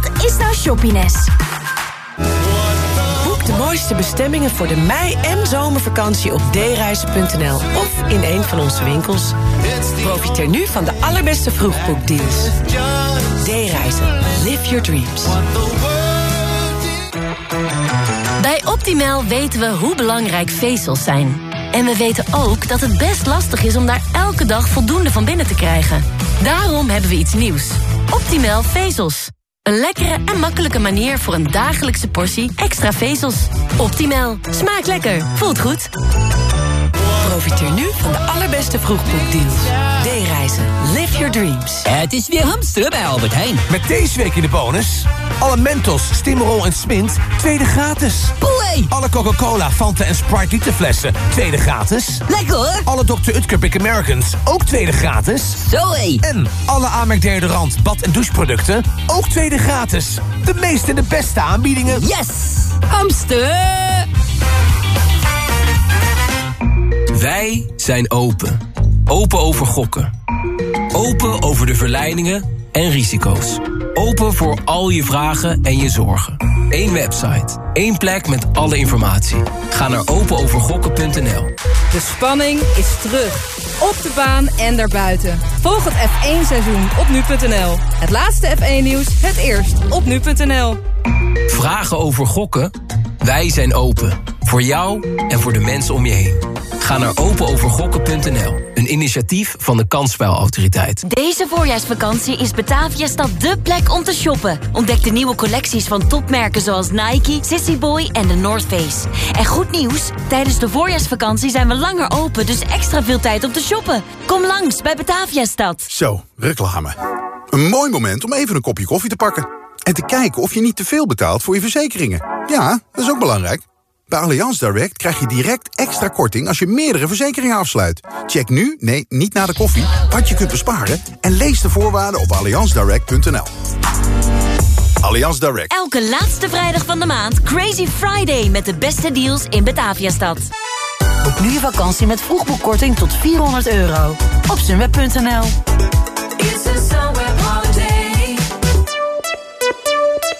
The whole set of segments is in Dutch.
Dat is nou Shoppiness. Boek de mooiste bestemmingen voor de mei- en zomervakantie op dereizen.nl of in een van onze winkels. Profiteer nu van de allerbeste vroegboekdeals. D-reizen. Live your dreams. Bij Optimal weten we hoe belangrijk vezels zijn. En we weten ook dat het best lastig is om daar elke dag voldoende van binnen te krijgen. Daarom hebben we iets nieuws. Optimal vezels. Een lekkere en makkelijke manier voor een dagelijkse portie extra vezels. Optimal. Smaakt lekker. Voelt goed. Profiteer nu van de allerbeste vroegboekdeals. D-reizen. Live your dreams. Het is weer hamsteren bij Albert Heijn. Met deze week in de bonus... alle Mentos, Stimrol en Smint, tweede gratis. Boei! Alle Coca-Cola, Fanta en Sprite literflessen, tweede gratis. Lekker hoor! Alle Dr. Utker Big Americans, ook tweede gratis. Zoé! En alle Amerk deodorant, bad- en doucheproducten, ook tweede gratis. De meeste en de beste aanbiedingen. Yes! Hamster! Wij zijn open. Open over gokken. Open over de verleidingen en risico's. Open voor al je vragen en je zorgen. Eén website. één plek met alle informatie. Ga naar openovergokken.nl. De spanning is terug. Op de baan en daarbuiten. Volg het F1-seizoen op nu.nl. Het laatste F1-nieuws, het eerst op nu.nl. Vragen over gokken? Wij zijn open. Voor jou en voor de mensen om je heen. Ga naar openovergokken.nl. Een initiatief van de Kansspelautoriteit. Deze voorjaarsvakantie is Bataviastad dé plek om te shoppen. Ontdek de nieuwe collecties van topmerken zoals Nike, Sissy Boy en The North Face. En goed nieuws, tijdens de voorjaarsvakantie zijn we langer open... dus extra veel tijd om te shoppen. Kom langs bij Bataviastad. Zo, reclame. Een mooi moment om even een kopje koffie te pakken. En te kijken of je niet te veel betaalt voor je verzekeringen. Ja, dat is ook belangrijk. Bij Allianz Direct krijg je direct extra korting als je meerdere verzekeringen afsluit. Check nu, nee, niet na de koffie, wat je kunt besparen... en lees de voorwaarden op allianzdirect.nl. Allianz Direct. Elke laatste vrijdag van de maand Crazy Friday... met de beste deals in Bataviastad. Boek nu je vakantie met vroegboekkorting tot 400 euro. Op sunweb.nl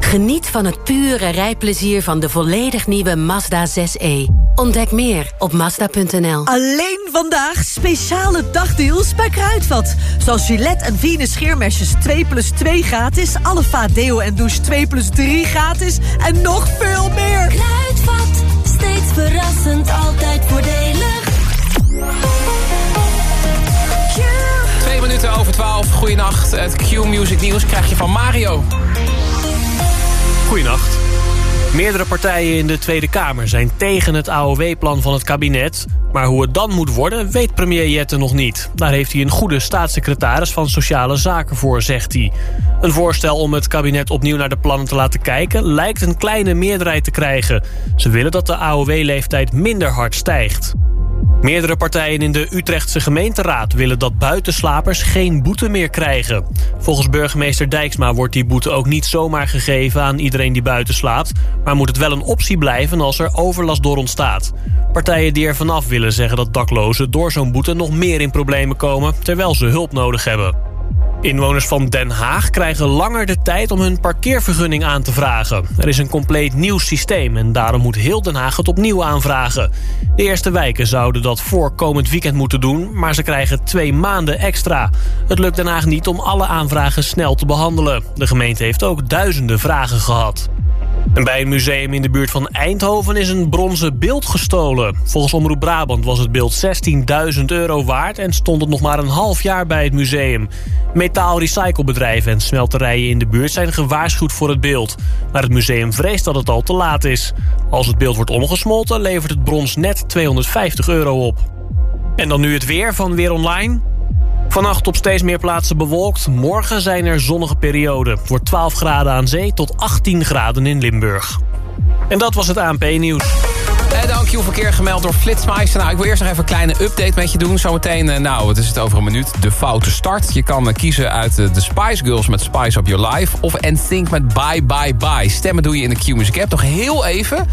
Geniet van het pure rijplezier van de volledig nieuwe Mazda 6e. Ontdek meer op Mazda.nl. Alleen vandaag speciale dagdeals bij Kruidvat. Zoals Gillette en Venus scheermesjes 2 plus 2 gratis. Alle Deo en douche 2 plus 3 gratis. En nog veel meer. Kruidvat, steeds verrassend, altijd voordelig. Twee minuten over twaalf. Goedenacht. Het Q-Music nieuws krijg je van Mario. Goedenacht. Meerdere partijen in de Tweede Kamer zijn tegen het AOW-plan van het kabinet. Maar hoe het dan moet worden, weet premier Jette nog niet. Daar heeft hij een goede staatssecretaris van Sociale Zaken voor, zegt hij. Een voorstel om het kabinet opnieuw naar de plannen te laten kijken... lijkt een kleine meerderheid te krijgen. Ze willen dat de AOW-leeftijd minder hard stijgt. Meerdere partijen in de Utrechtse gemeenteraad willen dat buitenslapers geen boete meer krijgen. Volgens burgemeester Dijksma wordt die boete ook niet zomaar gegeven aan iedereen die buiten slaapt, maar moet het wel een optie blijven als er overlast door ontstaat. Partijen die er vanaf willen zeggen dat daklozen door zo'n boete nog meer in problemen komen, terwijl ze hulp nodig hebben. Inwoners van Den Haag krijgen langer de tijd om hun parkeervergunning aan te vragen. Er is een compleet nieuw systeem en daarom moet heel Den Haag het opnieuw aanvragen. De eerste wijken zouden dat voor komend weekend moeten doen, maar ze krijgen twee maanden extra. Het lukt Den Haag niet om alle aanvragen snel te behandelen. De gemeente heeft ook duizenden vragen gehad. En bij een museum in de buurt van Eindhoven is een bronzen beeld gestolen. Volgens Omroep Brabant was het beeld 16.000 euro waard... en stond het nog maar een half jaar bij het museum. Metaalrecyclebedrijven en smelterijen in de buurt zijn gewaarschuwd voor het beeld. Maar het museum vreest dat het al te laat is. Als het beeld wordt omgesmolten levert het brons net 250 euro op. En dan nu het weer van Weer Online... Vannacht op steeds meer plaatsen bewolkt. Morgen zijn er zonnige perioden. Wordt 12 graden aan zee tot 18 graden in Limburg. En dat was het ANP-nieuws. Q-verkeer gemeld door Flitsmeister. Nou, ik wil eerst nog even een kleine update met je doen. Zometeen, eh, nou, het is het over een minuut, de foute start. Je kan eh, kiezen uit eh, de Spice Girls met Spice Up Your Life... of NSYNC met Bye Bye Bye. Stemmen doe je in de Q-Music app. Nog heel even.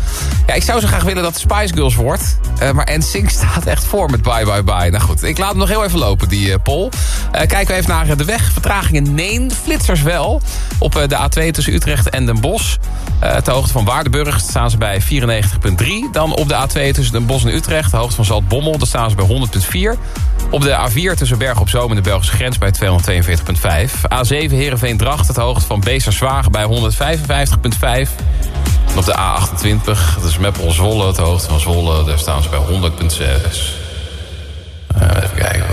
Ja, ik zou zo graag willen dat het Spice Girls wordt. maar NSYNC staat echt voor met Bye Bye Bye. Nou goed, ik laat hem nog heel even lopen, die poll. Kijken we even naar de weg. Vertragingen, nee. Flitsers wel. Op de A2 tussen Utrecht en Den Bosch. Eh, ter hoogte van Waardenburg staan ze bij 94,3. Dan op de A2 tussen Den Bosch en Utrecht. De hoogte van Zaltbommel, daar staan ze bij 100,4. Op de A4 tussen Berg op Zoom en de Belgische grens bij 242,5. A7 Heerenveen Dracht, de hoogte van Beesterswagen bij 155,5. En op de A28, dat is Meppel Zwolle, de hoogte van Zwolle, daar staan ze bij 100,6. Eh, even kijken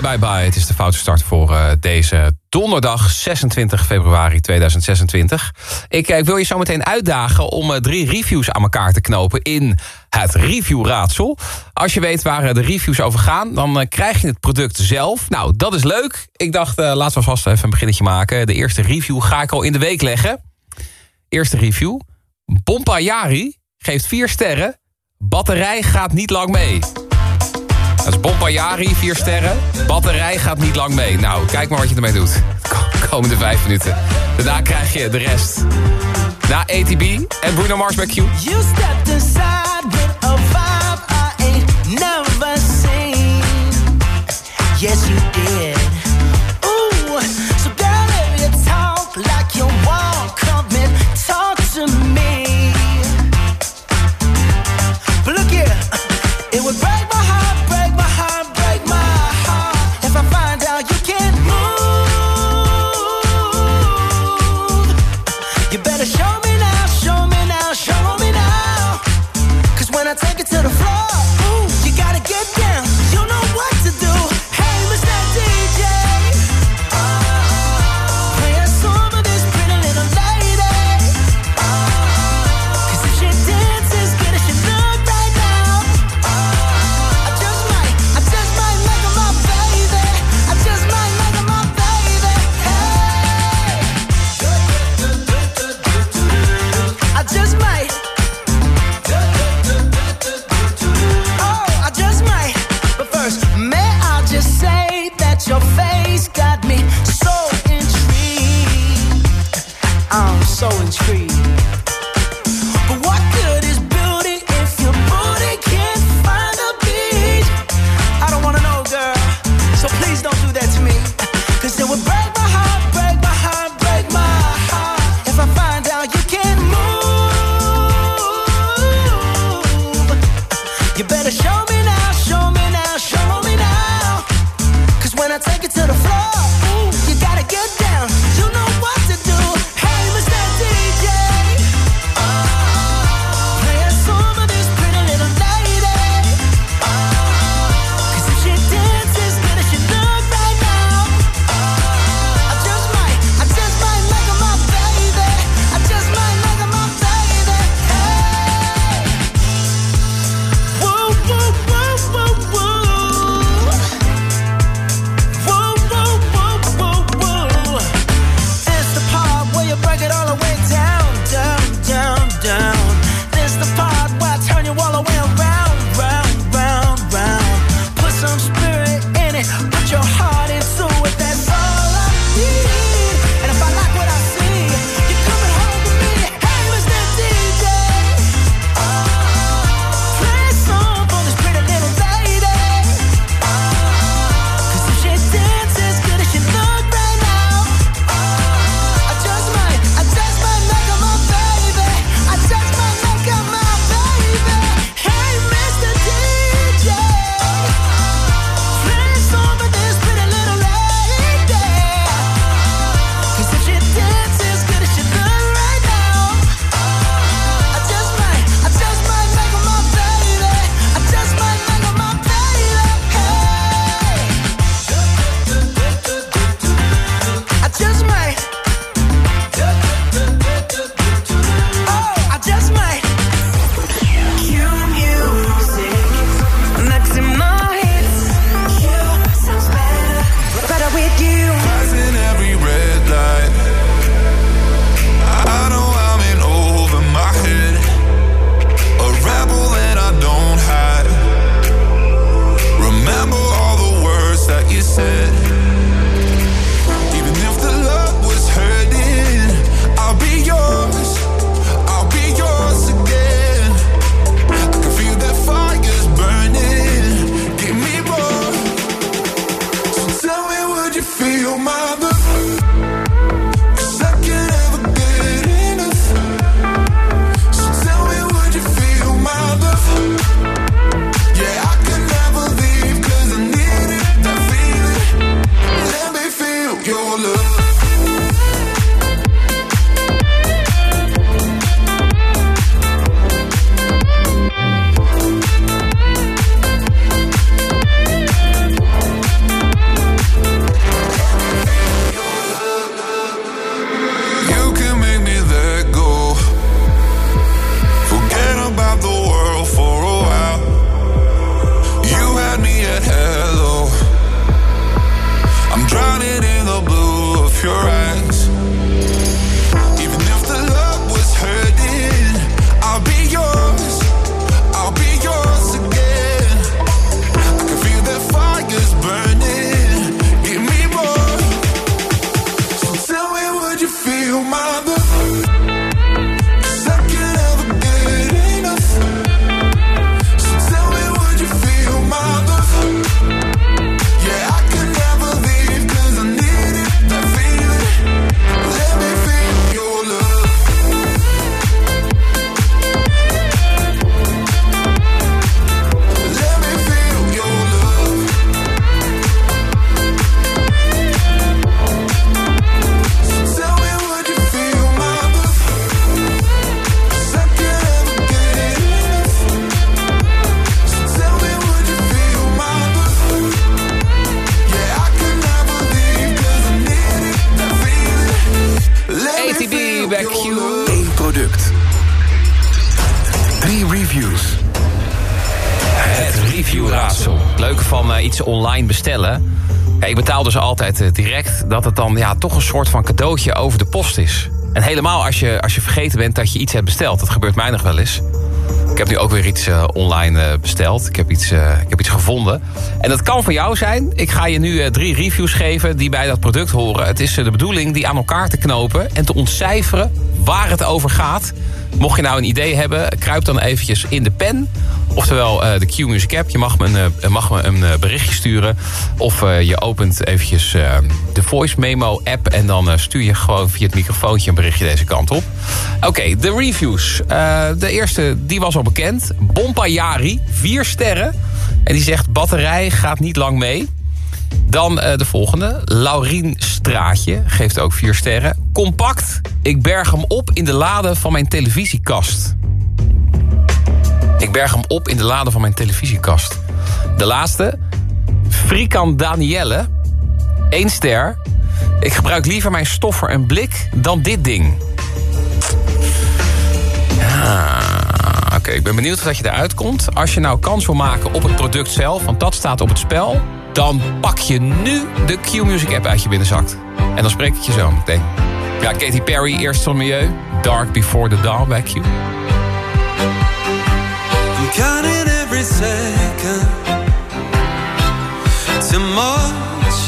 Bye Bye Het is de foute start voor eh, deze donderdag 26 februari 2026. Ik, eh, ik, wil je zo meteen uitdagen om eh, drie reviews aan elkaar te knopen in het reviewraadsel. Als je weet waar de reviews over gaan, dan krijg je het product zelf. Nou, dat is leuk. Ik dacht, laten we vast even een beginnetje maken. De eerste review ga ik al in de week leggen. Eerste review. Bompa Jari geeft vier sterren. Batterij gaat niet lang mee. Dat is Bompayari, 4 sterren. Batterij gaat niet lang mee. Nou, kijk maar wat je ermee doet. Komende 5 minuten. Daarna krijg je de rest. Na ATB en Bruno Mars bij You stepped aside with a vibe I ain't never seen. Yes, you did. sowing trees. feel my ik betaal dus altijd eh, direct dat het dan ja, toch een soort van cadeautje over de post is. En helemaal als je, als je vergeten bent dat je iets hebt besteld. Dat gebeurt mij nog wel eens. Ik heb nu ook weer iets eh, online eh, besteld. Ik heb, iets, ik heb iets gevonden. En dat kan voor jou zijn. Ik ga je nu drie reviews geven die bij dat product horen. Het is de bedoeling die aan elkaar te knopen... en te ontcijferen waar het over gaat. Mocht je nou een idee hebben, kruip dan eventjes in de pen. Oftewel eh, de Q-Music app. Je mag me een, eh, mag me een eh, berichtje sturen. Of je opent eventjes de Voice Memo app... en dan stuur je gewoon via het microfoontje een berichtje deze kant op. Oké, de reviews. De eerste, die was al bekend. Bompajari, vier sterren. En die zegt, batterij gaat niet lang mee. Dan de volgende. Laurien Straatje geeft ook vier sterren. Compact. Ik berg hem op in de lade van mijn televisiekast. Ik berg hem op in de lade van mijn televisiekast. De laatste. Frikan Danielle. Eén ster. Ik gebruik liever mijn stoffer en blik dan dit ding. Ja, Oké, ik ben benieuwd of je eruit komt. Als je nou kans wil maken op het product zelf, want dat staat op het spel... dan pak je nu de Q-Music app uit je binnenzak. En dan spreek ik je zo meteen. Ja, Katy Perry, eerst van Milieu. Dark Before the Dawn bij Q. Counting every second too much.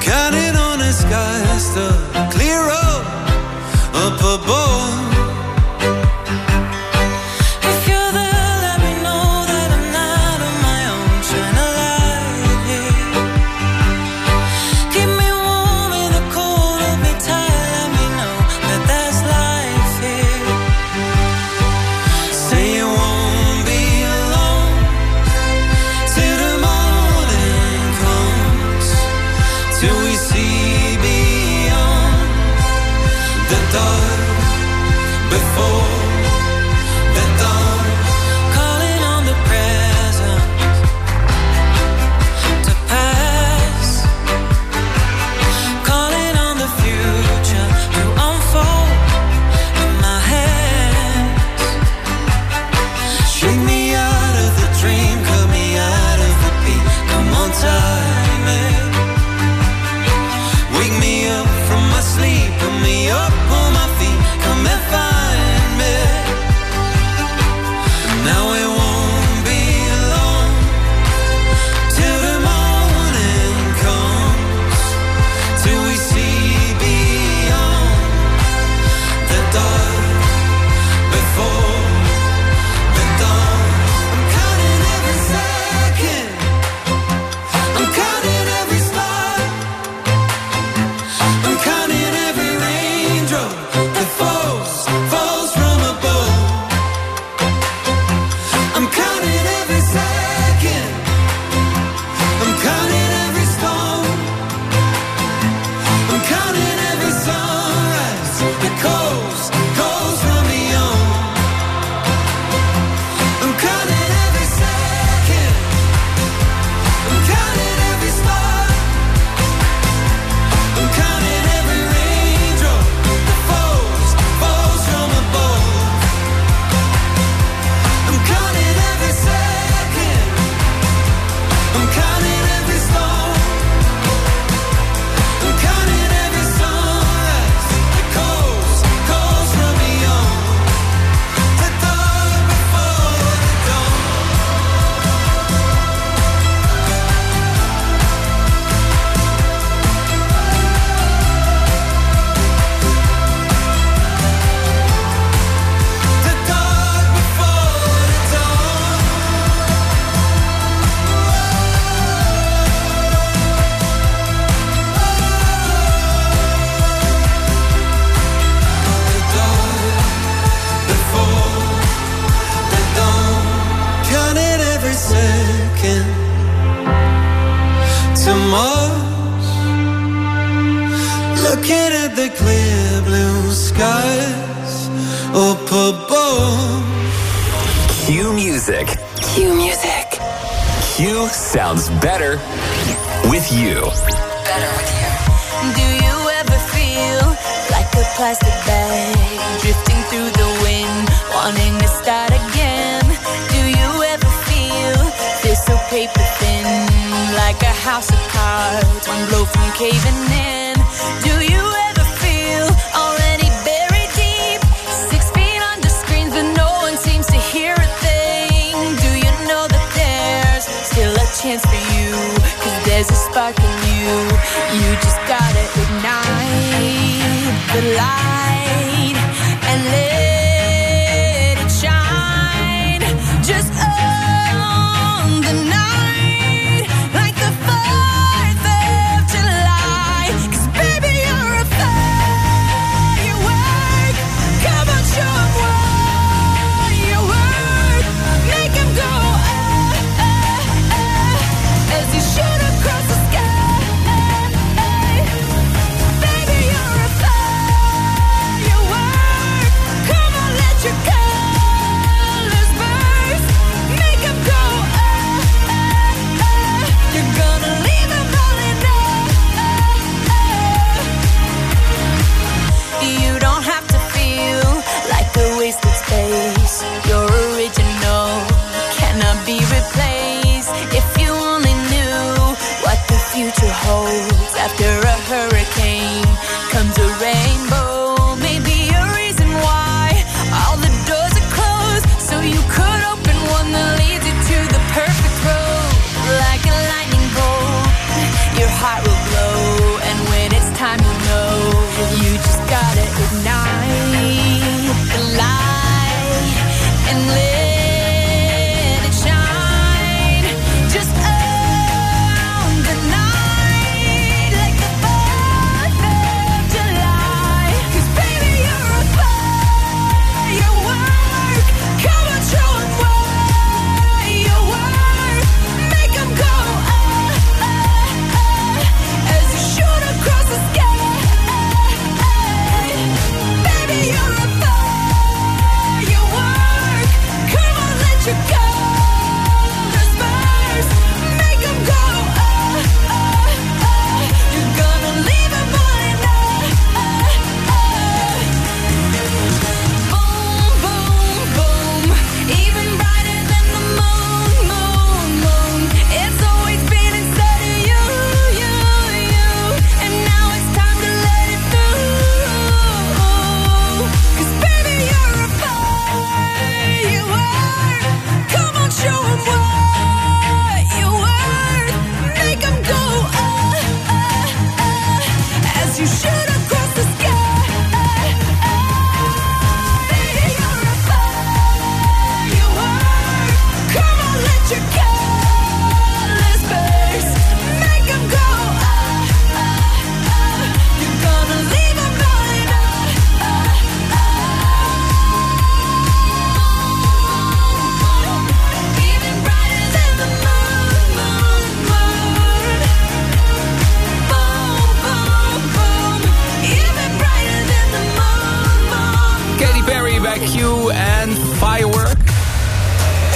Counting on the skies to clear up up above. Q music. Q music. Q sounds better with you. Better with you. Do you ever feel like a plastic bag drifting through the wind, wanting to start again? Do you ever feel feel so paper thin, like a house of cards, one blow from caving in? Do you ever you. Just gotta ignite the light and let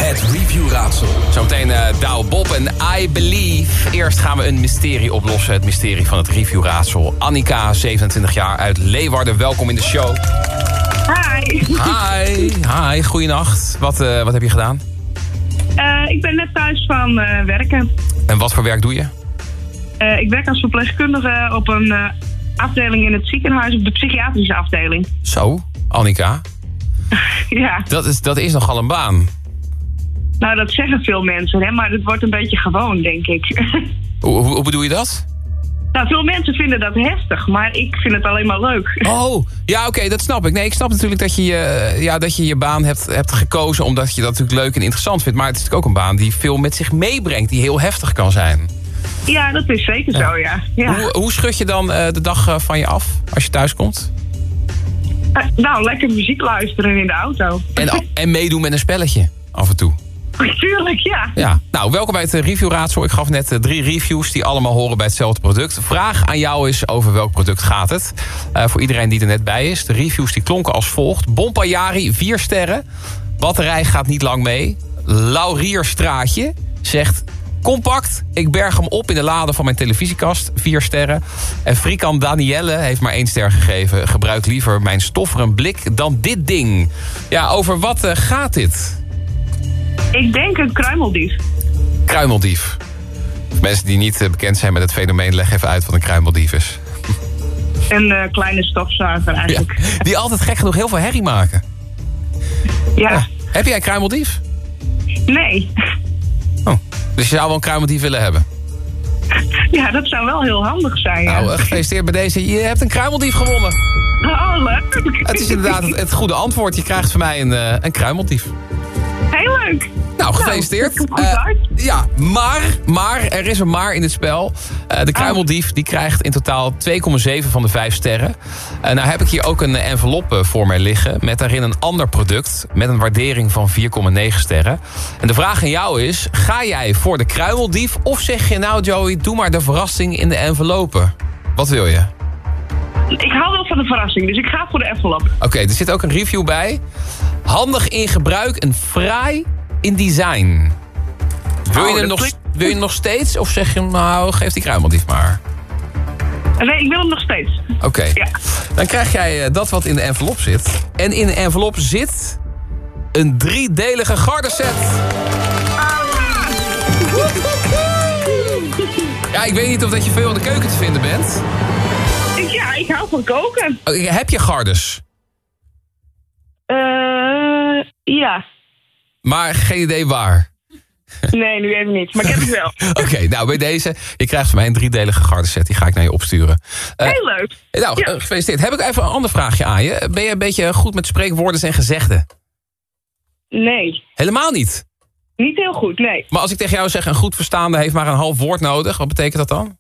Het reviewraadsel. Zometeen uh, Douw Bob en I Believe. Eerst gaan we een mysterie oplossen. Het mysterie van het reviewraadsel. Annika, 27 jaar, uit Leeuwarden. Welkom in de show. Hi. Hi, hi, goeienacht. Wat, eh, wat heb je gedaan? Eh, ik ben net thuis van eh, werken. En wat voor werk doe je? Eh, ik werk als verpleegkundige op een eh, afdeling in het ziekenhuis, op de psychiatrische afdeling. Zo, Annika. ja, Dat is, dat is nogal een baan. Nou dat zeggen veel mensen, hè, maar het wordt een beetje gewoon, denk ik. Hoe, hoe, hoe bedoel je dat? nou, veel mensen vinden dat heftig, maar ik vind het alleen maar leuk. Oh, ja, oké, dat snap ik. Nee, ik snap natuurlijk dat je je, ja, dat je, je baan hebt, hebt gekozen... omdat je dat natuurlijk leuk en interessant vindt. Maar het is natuurlijk ook een baan die veel met zich meebrengt... die heel heftig kan zijn. Ja, dat is zeker zo, ja. ja. Hoe, hoe schud je dan eh, de dag eh, van je af als je thuis komt? Eh, nou, lekker muziek luisteren in de auto. En, en meedoen met een spelletje af en toe. Tuurlijk, ja. Ja, nou, welkom bij het eh, reviewraadsel. Ik gaf net eh, drie reviews die allemaal horen bij hetzelfde product. Vraag aan jou is over welk product gaat het. Eh, voor iedereen die er net bij is. De reviews die klonken als volgt. Bompajari, 4 sterren. Batterij gaat niet lang mee. Laurierstraatje zegt... Compact, ik berg hem op in de lade van mijn televisiekast. 4 sterren. En Frikan Danielle heeft maar één ster gegeven. Gebruik liever mijn stofferen blik dan dit ding. Ja, over wat gaat dit? Ik denk een kruimeldief. Kruimeldief. Mensen die niet eh, bekend zijn met het fenomeen... leg even uit wat een kruimeldief is. Een eh, kleine stofzuiger eigenlijk. Die altijd gek genoeg heel veel herrie maken. Ja. Heb jij een kruimeldief? Nee. Dus je zou wel een kruimeldief willen hebben? Ja, dat zou wel heel handig zijn. ja. Nou, eh, gefeliciteerd bij deze. Je hebt een kruimeldief gewonnen. Oh, leuk. Het is inderdaad het, het goede antwoord. Je krijgt van mij een, een kruimeldief. Heel leuk. Nou, gefeliciteerd. Eh, ja, maar, maar, er is een maar in het spel. Eh, de kruimeldief die krijgt in totaal 2,7 van de 5 sterren. Eh, nou heb ik hier ook een envelop eh, voor mij liggen... met daarin een ander product met een waardering van 4,9 sterren. En de vraag aan jou is, ga jij voor de kruimeldief... of zeg je nou, Joey, doe maar de verrassing in de envelopen? Wat wil je? Ik hou wel van de verrassing, dus ik ga voor de envelop. Oké, er zit ook een review bij. Handig in gebruik en fraai in design. Wil je, Oh, hem nog, wil je hem nog steeds? Of zeg je, nou, geef die kruimeldief maar. Nee, ik wil hem nog steeds. Oké. Dan krijg jij eh, dat wat in de envelop zit. En in de envelop zit een driedelige gardeset. Ja, ik weet niet of dat je veel in de keuken te vinden bent. Ik, hou van koken. Oh, Heb je gardes? Eh, ja. Maar geen idee waar. Nee, nu even niet. Maar ik heb het wel. Oké, nou bij deze. Je krijgt van mij een driedelige gardeset. Die ga ik naar je opsturen. Eh, Heel leuk. Nou, eh, gefeliciteerd. Heb ik even een ander vraagje aan je. Ben je een beetje goed met spreekwoorden en gezegden? Nee, Helemaal niet. niet heel goed, nee. Maar als ik tegen jou zeg, een goed verstaande heeft maar een half woord nodig. Wat betekent dat dan?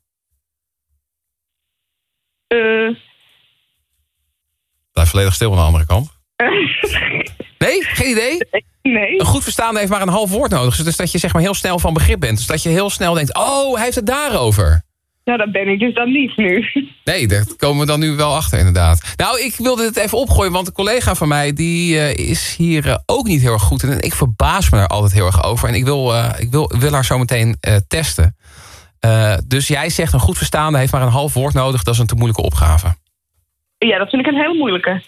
Eh, Blijf volledig stil aan de andere kant. Nee? Geen idee? Nee. Een goed verstaande heeft maar een half woord nodig. Dus dat je zeg maar heel snel van begrip bent. Dus dat je heel snel denkt, oh, hij heeft het daarover. nou, dat ben ik dus dan niet nu. Nee, daar komen we dan nu wel achter inderdaad. Nou, ik wilde het even opgooien, want een collega van mij... die eh, is hier eh, ook niet heel erg goed in. En ik verbaas me daar altijd heel erg over. En ik wil, eh, ik wil, wil haar zo meteen eh, testen. Eh, dus jij zegt een goed verstaande heeft maar een half woord nodig. Dat is een te moeilijke opgave. Ja, dat vind ik een hele moeilijke.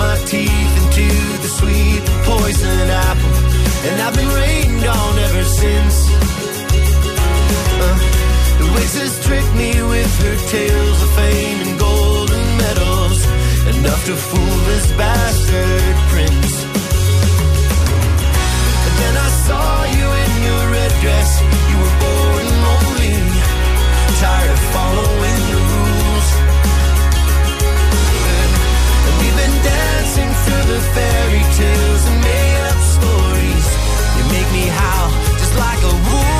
my teeth into the sweet poison apple, and I've been rained on ever since. Uh, the witches tricked me with her tales of fame and golden medals, enough to fool this bastard prince. But then I saw you in your red dress. You were bored and lonely, tired of following. dancing through the fairy tales and made up stories. You make me howl just like a wolf.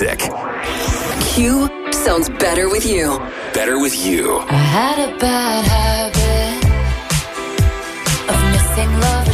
music. Q sounds better with you. Better with you. I had a bad habit of missing love.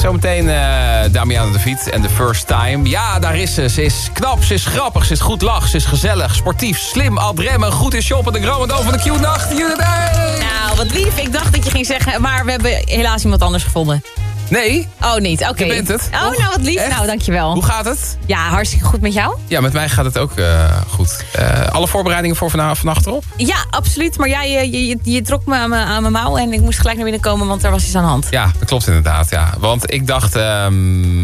Zometeen eh Damiana de Viet en The First Time. Ja, daar is ze. Ze is knap, ze is grappig, ze is goed lach, ze is gezellig, sportief, slim, adremmen, goed in shoppen. De Grommendoo van de Q-nacht. Nou, wat lief. Ik dacht dat je ging zeggen, maar we hebben helaas iemand anders gevonden. Nee. Oh, niet. Oké. Je bent het. Oh, nou wat lief. Echt? Nou, dankjewel. Hoe gaat het? Ja, hartstikke goed met jou. Ja, met mij gaat het ook eh, goed. Eh, alle voorbereidingen voor vanavond vannacht erop? Ja, absoluut. Maar jij, eh, je, je, je trok me aan mijn- mouw en ik moest gelijk naar binnen komen, want er was iets aan de hand. Ja, dat klopt inderdaad. Ja. Want ik dacht... ehm,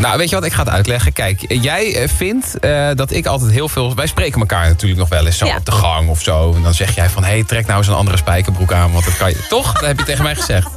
nou, weet je wat? Ik ga het uitleggen. Kijk, jij vindt dat ik altijd heel veel... Wij spreken elkaar natuurlijk nog wel eens zo Ja. op de gang of zo. En dan zeg jij van... Hé, hey, trek nou eens een andere spijkerbroek aan. Want dat kan je... Toch? Dat heb je tegen mij gezegd.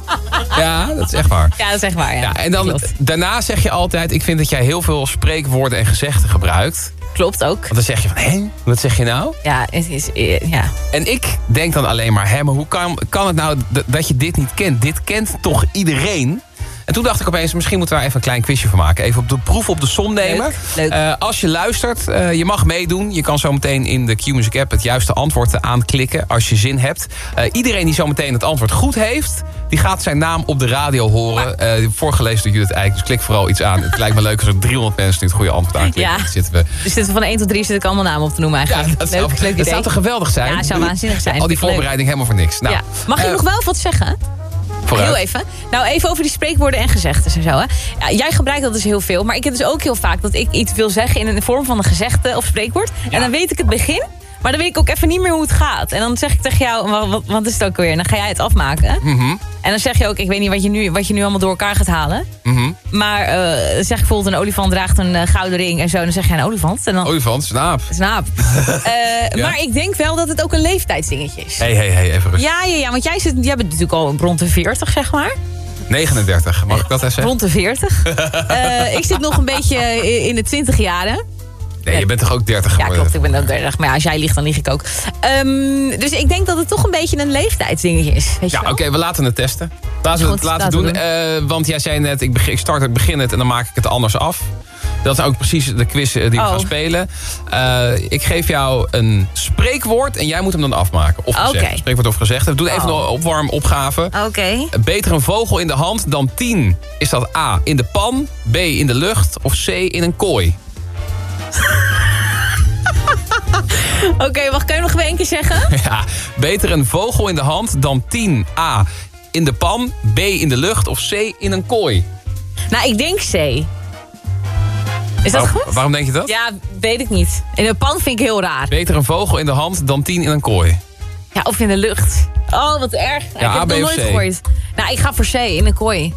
Ja, dat is echt waar. Ja, dat is echt waar, ja. Ja, en dan daarna zeg je altijd... Ik vind dat jij heel veel spreekwoorden en gezegden gebruikt. Klopt ook. Want dan zeg je van... Hé, wat zeg je nou? Ja, het is... eh, Ja. En ik denk dan alleen maar, hè, maar hoe kan, kan het nou dat je dit niet kent? Dit kent toch iedereen? En toen dacht ik opeens, misschien moeten we daar even een klein quizje van maken. Even op de proef op de som nemen. leuk. Eh, als je luistert, eh, je mag meedoen. Je kan zometeen in de Q-Music app het juiste antwoord aanklikken als je zin hebt. Eh, iedereen die zometeen het antwoord goed heeft, die gaat zijn naam op de radio horen. Voorgelezen door Judith Eijk, dus klik vooral iets aan. Het lijkt me leuk als er 300 mensen nu het goede antwoord aanklikken. Ja. Dan zitten we Dus zitten we van 1 tot 3 zit ik allemaal namen op te noemen eigenlijk. dat leuk, zou, leuk dat idee. zou toch geweldig zijn? Ja, zou waanzinnig zijn. Al die voorbereiding helemaal voor niks. Nou, ja. Mag eh, nog wel wat zeggen? Vooruit. Heel even. Nou, even over die spreekwoorden en gezegden en zo. Hè. Ja, jij gebruikt dat dus heel veel. Maar ik heb dus ook heel vaak dat ik iets wil zeggen in de vorm van een gezegde of spreekwoord. En dan weet ik het begin. Maar dan weet ik ook even niet meer hoe het gaat. En dan zeg ik tegen jou, wat, wat, wat is het ook weer? En dan ga jij het afmaken. Mhm, En dan zeg je ook, ik weet niet wat je nu, wat je nu allemaal door elkaar gaat halen. mhm. Maar eh, zeg ik bijvoorbeeld, een olifant draagt een eh, gouden ring en zo. En dan zeg jij een olifant. En dan, Olifant, snaap. Snaap. Eh, Ja. Maar ik denk wel dat het ook een leeftijdsdingetje is. Hé, hé, hé, even rustig. Ja, ja, ja, want jij, zit, jij bent natuurlijk al rond de 40, zeg maar. 39, mag ik dat even zeggen? Rond de 40. Eh, ik zit nog een beetje in de 20 jaren. Nee, je bent toch ook 30 Ja, geworden? klopt, ik ben ook 30. Maar ja, als jij ligt, dan lig ik ook. Ehm, dus ik denk dat het toch een beetje een leeftijdsdingetje is. Weet Ja, oké, we laten het testen. Laten we het laten doen. doen. Eh, want jij zei net, ik, begin, ik start het begin het en dan maak ik het anders af. Dat is ook precies de quiz eh, die we Oh. gaan spelen. Eh, ik geef jou een spreekwoord en jij moet hem dan afmaken. Of gezegd. Oké. Spreekwoord of gezegd. We doen even Oh. een opwarmopgave. Oké. Beter een vogel in de hand dan 10. Is dat A, in de pan, B, in de lucht of C, in een kooi? Oké, wacht, kan je nog één keer zeggen? Ja, beter een vogel in de hand dan 10. A, in de pan, B, in de lucht of C, in een kooi. nou, ik denk C. Is dat Waarom- goed? Waarom denk je dat? Ja, weet ik niet. In een pan vind ik heel raar. Beter een vogel in de hand dan 10 in een kooi. Ja, of in de lucht. Oh, wat erg. Ja, ik heb het nooit gehoord. Nou, ik ga voor C, in een kooi.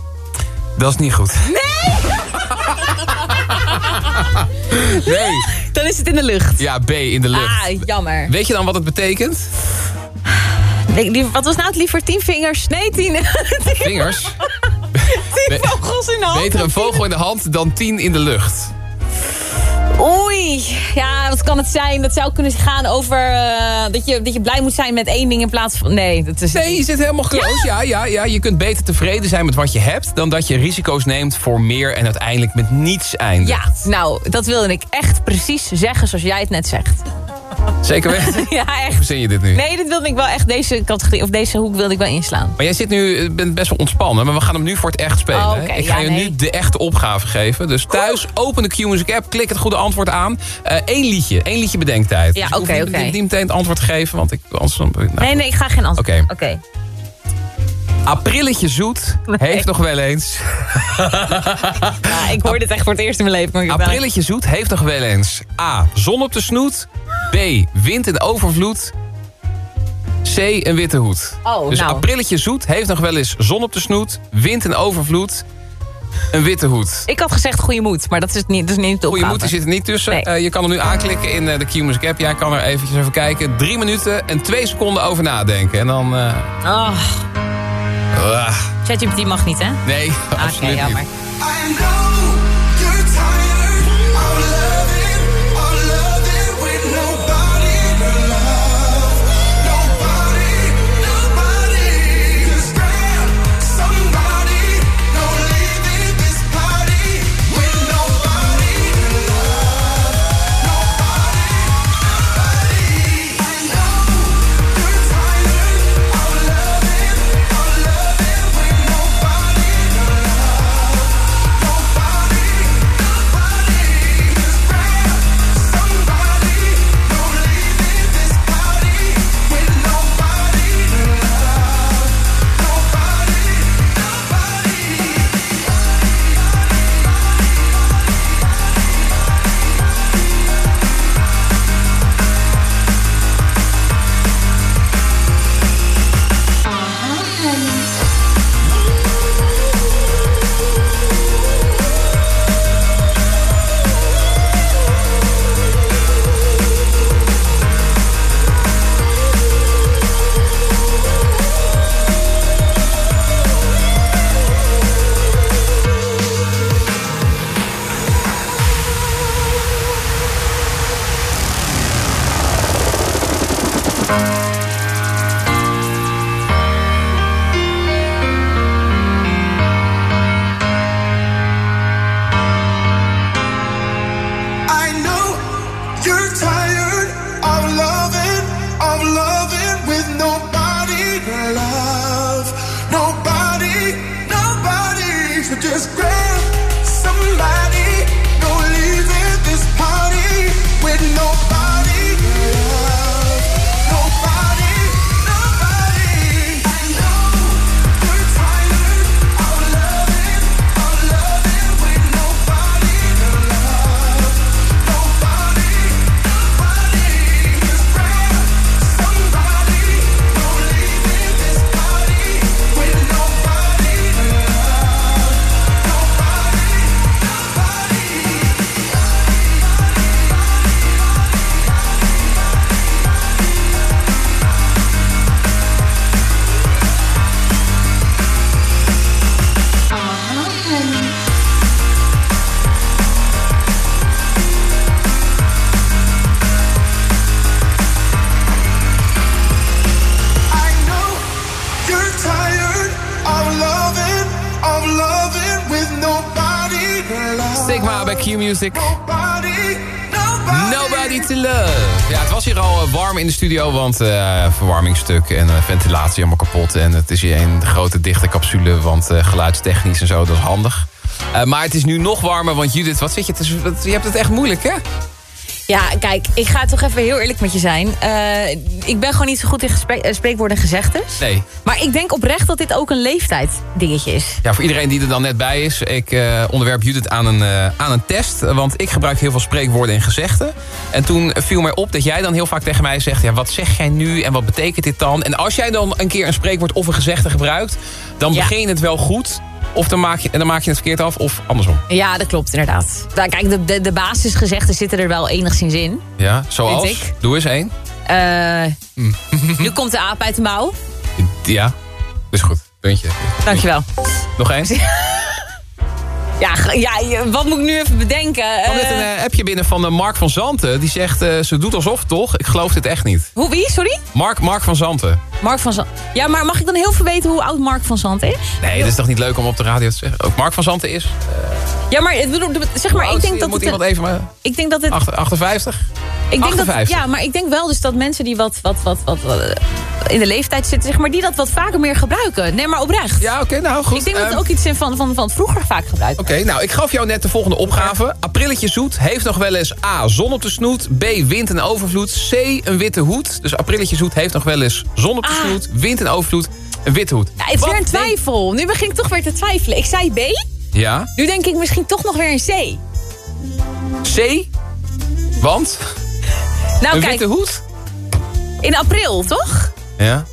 Dat is niet goed. Nee! Nee. Dan is het in de lucht. Ja, B, in de lucht. Ah, jammer. Weet je dan wat het betekent? Nee, wat was nou het liever? Tien vingers? Nee, tien. tien Vingers. tien vogels in de hand. Beter een vogel in de hand dan 10 in de lucht. Oei, ja, wat kan het zijn? Dat zou kunnen gaan over eh, dat, je, dat je blij moet zijn met één ding in plaats van... Nee, dat is... Nee, je zit helemaal close. Ja? Ja, ja, Je kunt beter tevreden zijn met wat je hebt... dan dat je risico's neemt voor meer en uiteindelijk met niets eindigt. Ja, nou, dat wilde ik echt precies zeggen zoals jij het net zegt. Zeker weten? ja, Hoe echt. verzin je dit nu? Nee, dit wilde ik wel echt, deze categorie, of deze hoek wilde ik wel inslaan. Maar jij zit nu, eh, bent best wel ontspannen, maar we gaan hem nu voor het echt spelen. Oh, oké, ik ga ja, je nee. nu de echte opgave geven. Dus thuis, open de Q-Music app, klik het goede antwoord aan. Eén liedje, één liedje bedenktijd. Ja, Dus ik hoef oké, niet- oké. Niet, meteen het antwoord te geven, want ik... Anders, nou. Nee, nee, ik ga geen antwoord. Oké. Aprilletje zoet heeft nog wel eens... Ja, ik hoor dit echt voor het eerst in mijn leven. maar Aprilletje zoet heeft nog wel eens... A. Zon op de snoet. B. Wind in overvloed. C. Een witte hoed. Oh, dus nou. aprilletje zoet heeft nog wel eens zon op de snoet. Wind in overvloed. Een witte hoed. Ik had gezegd goede moed, maar dat is niet, dat is niet de Goeie opgave. moed, die zit er niet tussen. Nee. Eh, je kan hem nu aanklikken in eh, de Q-Music app. Jij kan er eventjes even kijken. Drie minuten en twee seconden over nadenken. En dan... Oh, ah, ChatGPT mag niet, hè? nee, Ah, absoluut Oké, niet. jammer. Stigma bij Q-Music. Nobody, Nobody to love. Ja, het was hier al eh, warm in de studio, want eh verwarmingstuk en eh, ventilatie helemaal kapot. En het is hier een grote dichte capsule, want geluidstechnisch en zo, dat is handig. Maar het is nu nog warmer, want Judith, wat zit je? je hebt het echt moeilijk, hè? Ja, kijk, ik ga toch even heel eerlijk met je zijn. Eh, ik ben gewoon niet zo goed in gesprek, eh, spreekwoorden en gezegdes. Nee. Maar ik denk oprecht dat dit ook een leeftijd dingetje is. Ja, voor iedereen die er dan net bij is, ik eh, onderwerp Judith aan een, aan een test. Want ik gebruik heel veel spreekwoorden en gezegden. En toen viel mij op dat jij dan heel vaak tegen mij zegt... ja, wat zeg jij nu en wat betekent dit dan? En als jij dan een keer een spreekwoord of een gezegde gebruikt... dan Ja. begin je het wel goed, of dan maak, je, en dan maak je het verkeerd af, of andersom. Ja, dat klopt inderdaad. Nou, kijk, de, de, de basisgezegden zitten er wel enigszins in. Ja, zoals? Ik. Doe eens één. Eh, nu komt de aap uit de mouw. Ja, is goed. Puntje. Dankjewel. Nog één? Ja, ja, wat moet ik nu even bedenken? Ik kwam net Eh, een eh, appje binnen van eh, Mark van Zanten. Die zegt, eh, ze doet alsof toch? Ik geloof dit echt niet. hoe, wie? Sorry? Mark, Mark van Zanten. Mark van Zand. Ja, maar mag ik dan heel veel weten hoe oud Mark van Zand is? Nee, dat is toch niet leuk om op de radio te zeggen? Ook Mark van Zanten is? Ja, maar, zeg maar, ik denk dat Moet het... iemand even maar... Ik denk dat het... acht- 58? Ik denk dat, 58. ja, maar ik denk wel dus dat mensen die wat, wat, wat, wat, wat, eh, in de leeftijd zitten, zeg maar, die dat wat vaker meer gebruiken. Nee, maar oprecht. Ja, oké, nou goed. Ik denk dat het Ehm, ook iets is van, van, van vroeger vaak gebruikt. Oké, nou, ik gaf jou net de volgende opgave. Aprilletje zoet heeft nog wel eens A, zon op de snoet. B, wind en overvloed. C, een witte hoed. Dus aprilletje zoet heeft nog wel eens zon op de snoet. Wind en overvloed. Een witte hoed. Ja, het is Wat weer een twijfel. Nu begin ik toch weer te twijfelen. Ik zei B, Ja. nu denk ik misschien toch nog weer een C. C, want Nou, een kijk, witte hoed. in april, toch? Ja.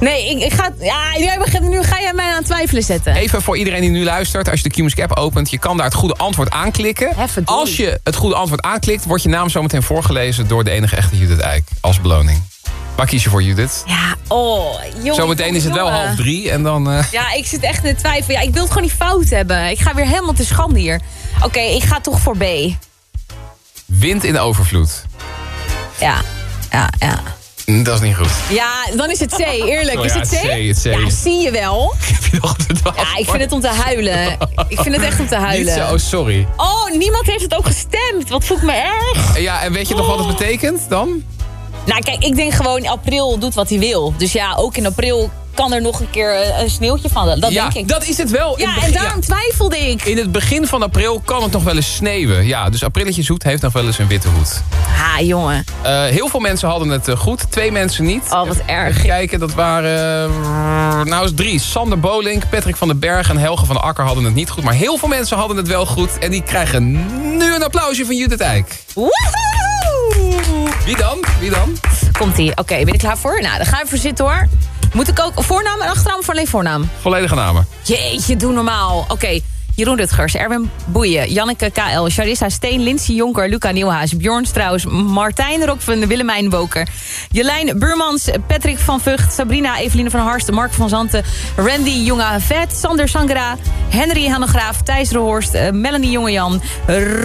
Nee, ik, ik ga... Ja, nu, begin- nu ga jij mij aan het twijfelen zetten. Even voor iedereen die nu luistert. Als je de Q-Music app opent, je kan daar het goede antwoord aanklikken. Als je het goede antwoord aanklikt, wordt je naam zometeen voorgelezen door de enige echte Judith Eik als beloning. Waar kies je voor, Judith? Ja, oh, jongen. Zometeen is het wel half drie en dan... eh, Ja, ik zit echt in de twijfel. Ja, ik wil het gewoon niet fout hebben. Ik ga weer helemaal te schande hier. Oké, ik ga toch voor B. wind in overvloed. Ja, ja, ja. Dat is niet goed. Ja, dan is het C. Eerlijk, Oh is ja, het C? het C. Ja, zie je wel. Ja, ik vind het om te huilen. Ik vind het echt om te huilen. zo, oh, sorry. Oh, niemand heeft het ook gestemd. Wat voelt me erg. Ja, en weet je nog wat het betekent dan? Nou, kijk, ik denk gewoon april doet wat hij wil. Dus ja, ook in april kan er nog een keer eh, een sneeuwtje van. Dat ja, denk ik. dat is het wel. Ja, het en daarom twijfelde ik. In het begin van april kan het nog wel eens sneeuwen. Ja, dus aprilletje zoet heeft nog wel eens een witte hoed. Ha, jongen. Eh, heel veel mensen hadden het eh, goed. Twee mensen niet. Oh, wat erg. Even kijken, dat waren... nou, is drie. Sander Bolink, Patrick van den Berg en Helge van der Akker hadden het niet goed. Maar heel veel mensen hadden het wel goed. En die krijgen nu een applausje van Judith Eijk. Woehoe! Wie dan? Wie dan? Komt-ie. Oké, ben ik klaar voor? Nou, dan gaan we voor zitten hoor. Moet ik ook voornaam en achternaam of alleen voornaam? Volledige namen. Jeetje, doe normaal. Oké, Jeroen Rutgers, Erwin Boeien, Janneke KL, Charissa Steen, Lindsay Jonker, Luca Nieuwhaas, Bjorn Strauss, Martijn Rok van de Willemijn Woker, Jolijn Burmans, Patrick van Vught, Sabrina Eveline van Harst, Mark van Zanten, Randy Jonge Vet, Sander Sangera, Henry Hannegraaf, Thijs Rohorst, eh, Melanie Jongejan,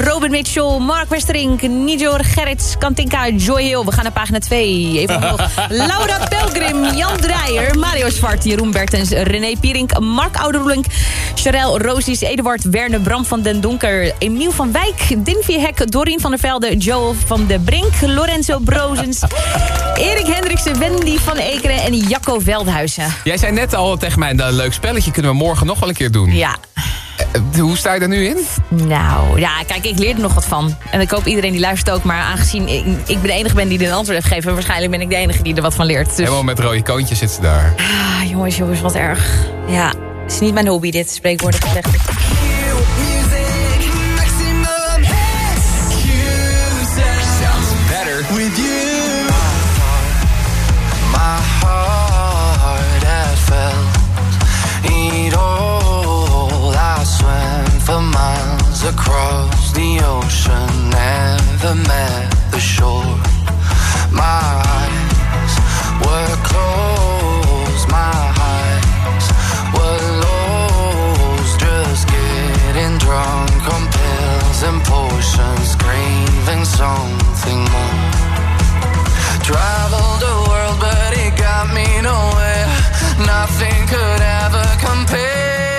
Robin Mitchell, Mark Westerink, Nijor Gerrits, Kantinka, Joy Hill. We gaan naar pagina 2. Even omhoog. Laura Pelgrim, Jan Dreyer, Mario Zwart, Jeroen Bertens, René Pierink, Mark Ouderlink, Charel Roosies, Eduard Werner Bram van den Donker, Emiel van Wijk, Dinvi Hek, Dorien van der Velde, Joel van der Brink, Lorenzo Brozens, Erik Hendriksen, Wendy van Ekeren en Jacco Veldhuizen. Jij zei net al tegen mij, een leuk spelletje kunnen we morgen nog wel een keer doen. Ja. Eh, hoe sta je daar nu in? Nou, ja, kijk, ik leer er nog wat van. En ik hoop iedereen die luistert ook. Maar aangezien ik, ik ben de enige ben die een antwoord heeft gegeven... waarschijnlijk ben ik de enige die er wat van leert. Dus... Helemaal met rode koontjes zit ze daar. Ah, jongens, jongens, wat erg. Ja. Het is niet mijn hobby dit, spreekwoorden. With you, my heart has felt it all. I swam for miles across the ocean, never met the shore. My eyes were closed. and potions, craving something more. Traveled the world, but it got me nowhere. Nothing could ever compare.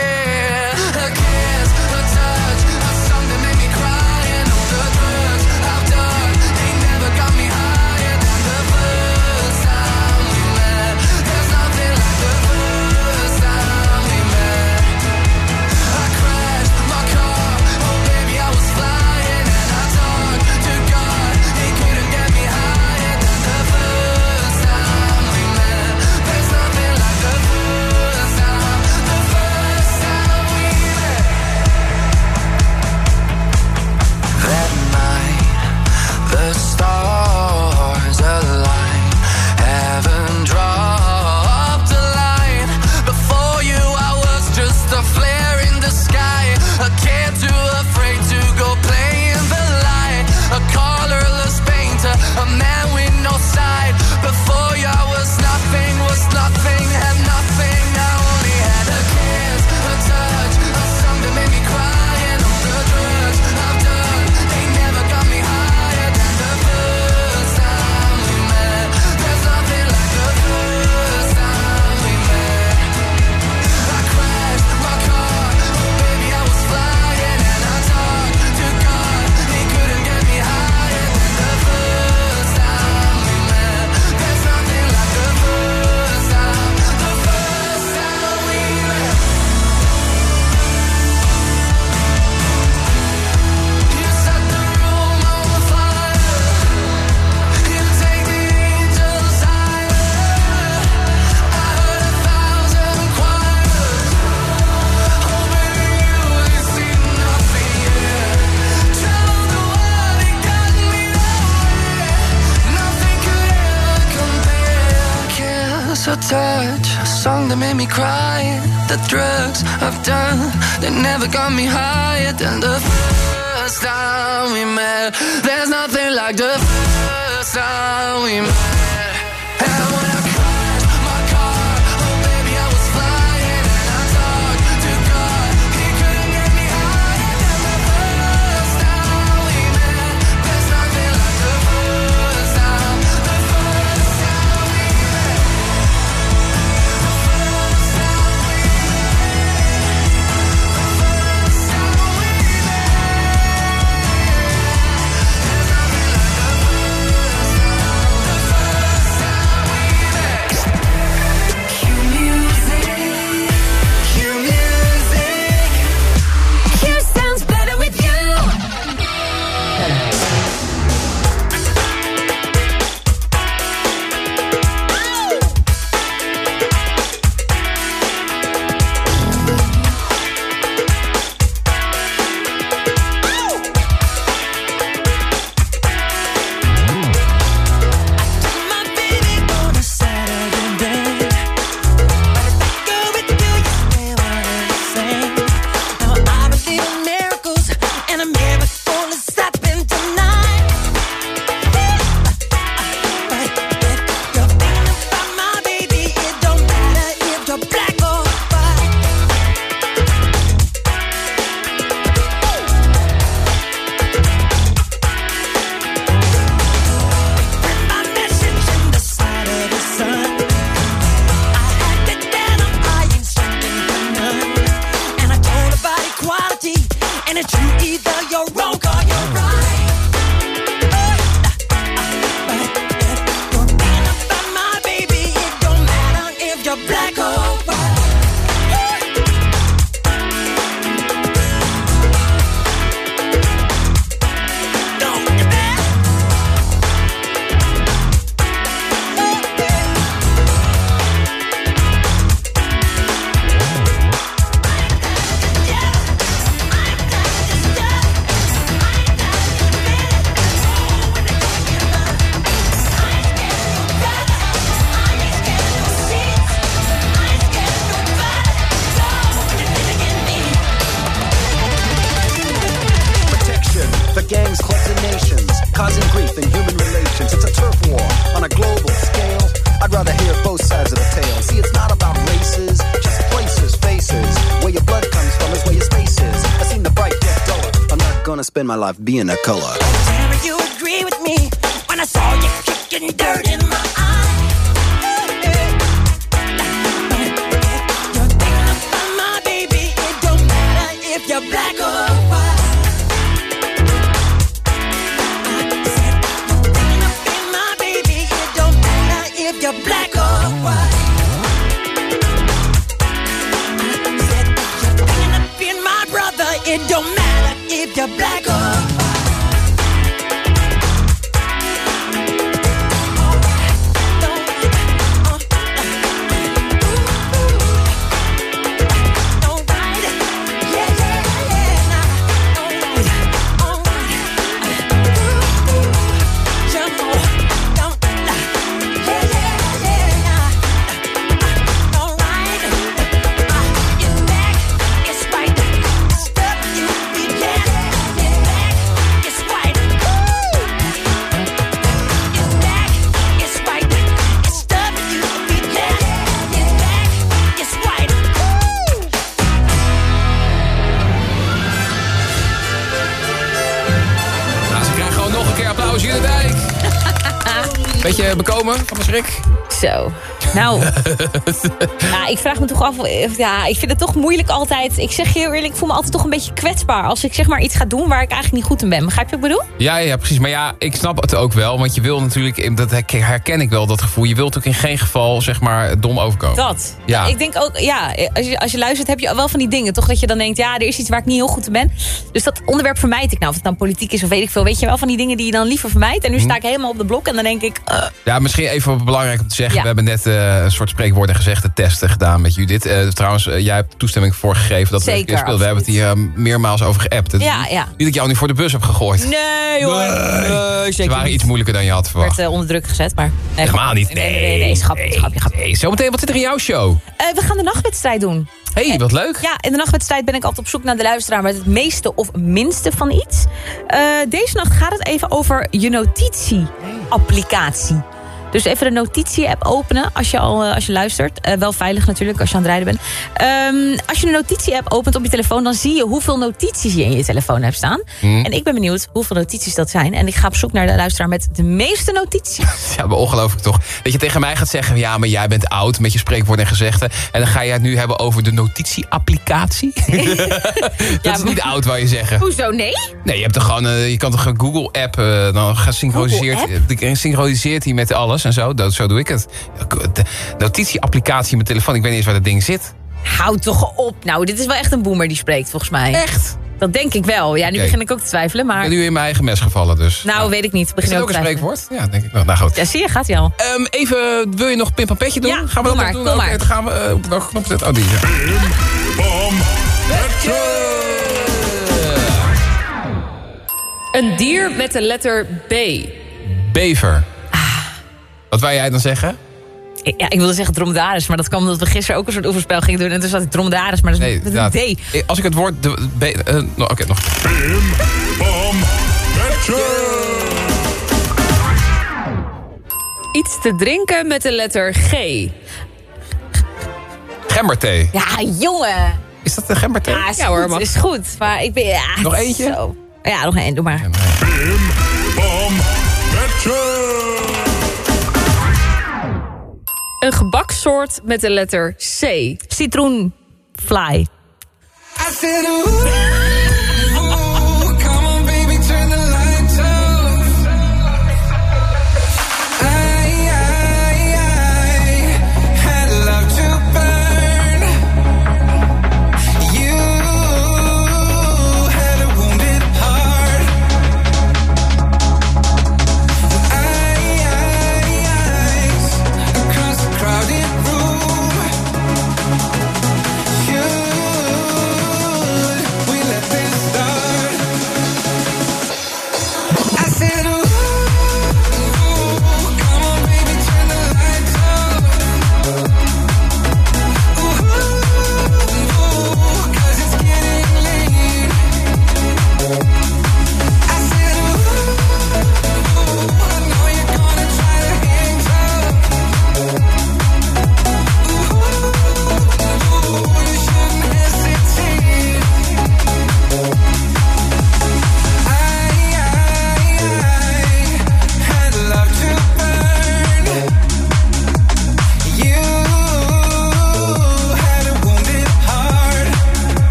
Spend my life being a color. Bekomen van de schrik? Zo. Nou, ja, ik vraag me toch af. Ja, ik vind het toch moeilijk altijd. Ik zeg je heel eerlijk, ik voel me altijd toch een beetje kwetsbaar. Als ik zeg maar iets ga doen waar ik eigenlijk niet goed in ben. Begrijp je wat ik bedoel? Ja, ja, precies. Maar ja, ik snap het ook wel. Want je wil natuurlijk, dat herken- ik wel, dat gevoel. Je wilt ook in geen geval, zeg maar, dom overkomen. Dat. Ja. Ik denk ook, ja, als je, als je luistert heb je wel van die dingen. Toch dat je dan denkt, ja, er is iets waar ik niet heel goed in ben. Dus dat onderwerp vermijd ik nou. Of het dan politiek is of weet ik veel. Weet je wel, van die dingen die je dan liever vermijdt. En nu Mhm. sta ik helemaal op de blok en dan denk ik... eh, Ja, misschien even belangrijk om te zeggen. Ja. We hebben net eh, een soort spreekwoord en gezegde testen gedaan met Judith. Eh, trouwens, eh, jij hebt toestemming voor gegeven dat we Zeker, het speelden. We hebben het hier eh, meermaals over geappt. Het Ja, niet- ja. Niet dat ik jou niet voor de bus heb gegooid. nee hoor. Nee, Ze waren iets moeilijker dan je had Ik verwacht. werd eh, onder druk gezet, maar... Nee, Helemaal niet. Nee, nee, schapje, schapje. Hey, zometeen, wat zit er in jouw show? Eh, we gaan de nachtwedstrijd doen. hey, wat leuk. Ja, in de nachtwedstrijd ben ik altijd op zoek naar de luisteraar... met het meeste of minste van iets. Eh, deze nacht gaat het even over je notitie-applicatie. Dus even de notitie-app openen als je, al, eh, als je luistert. Eh, wel veilig natuurlijk als je aan het rijden bent. Ehm, als je de notitie-app opent op je telefoon... dan zie je hoeveel notities je in je telefoon hebt staan. Hmm. En ik ben benieuwd hoeveel notities dat zijn. En ik ga op zoek naar de luisteraar met de meeste notities. Ja, maar ongelooflijk toch. Dat je tegen mij gaat zeggen, ja, maar jij bent oud met je spreekwoorden en gezegden. En dan ga je het nu hebben over de notitie-applicatie. dat is niet oud, wou je zeggen. Hoezo, nee? Nee, je, hebt toch gewoon, eh, je kan toch een Google-app, eh, dan gaat synchroniseert, synchroniseert hij met alles en zo. Dat, zo doe ik het. De notitie-applicatie in mijn telefoon, ik weet niet eens waar dat ding zit. Houd toch op. Nou, dit is wel echt een boomer die spreekt, volgens mij. Echt? Dat denk ik wel. Ja, nu begin ik ook te twijfelen, Ik maar... ben nu in mijn eigen mes gevallen, dus. Nou, weet ik niet. is Begin dat ook ook een te twijfelen. spreekwoord? Ja, denk ik wel. Nou goed. Ja, zie je, gaat hij al. Ehm, even, wil je nog een Petje doen? Ja, gaan we doe dat maar, doen? kom Oké, maar. dan gaan we welke knop zetten. Oh, die. Ja. Een dier met de letter B. Bever. Wat wou jij dan zeggen? Ik- Ja, ik wilde zeggen dromedaris, maar dat kwam omdat we gisteren ook een soort oefenspel gingen doen. En toen zat ik dromedaris, maar dat is Nee, met een. D. Als ik het woord... No, Oké, nog. Iets te drinken met de letter G. Gemberthee. Ja, jongen. Is dat de gemberthee? Ja, is Ja, hoor, goed, is goed. Maar ik ben... Ja, Nog eentje? zo- Ja, nog één. Doe maar. Een gebaksoort met de letter C. Citroenfly.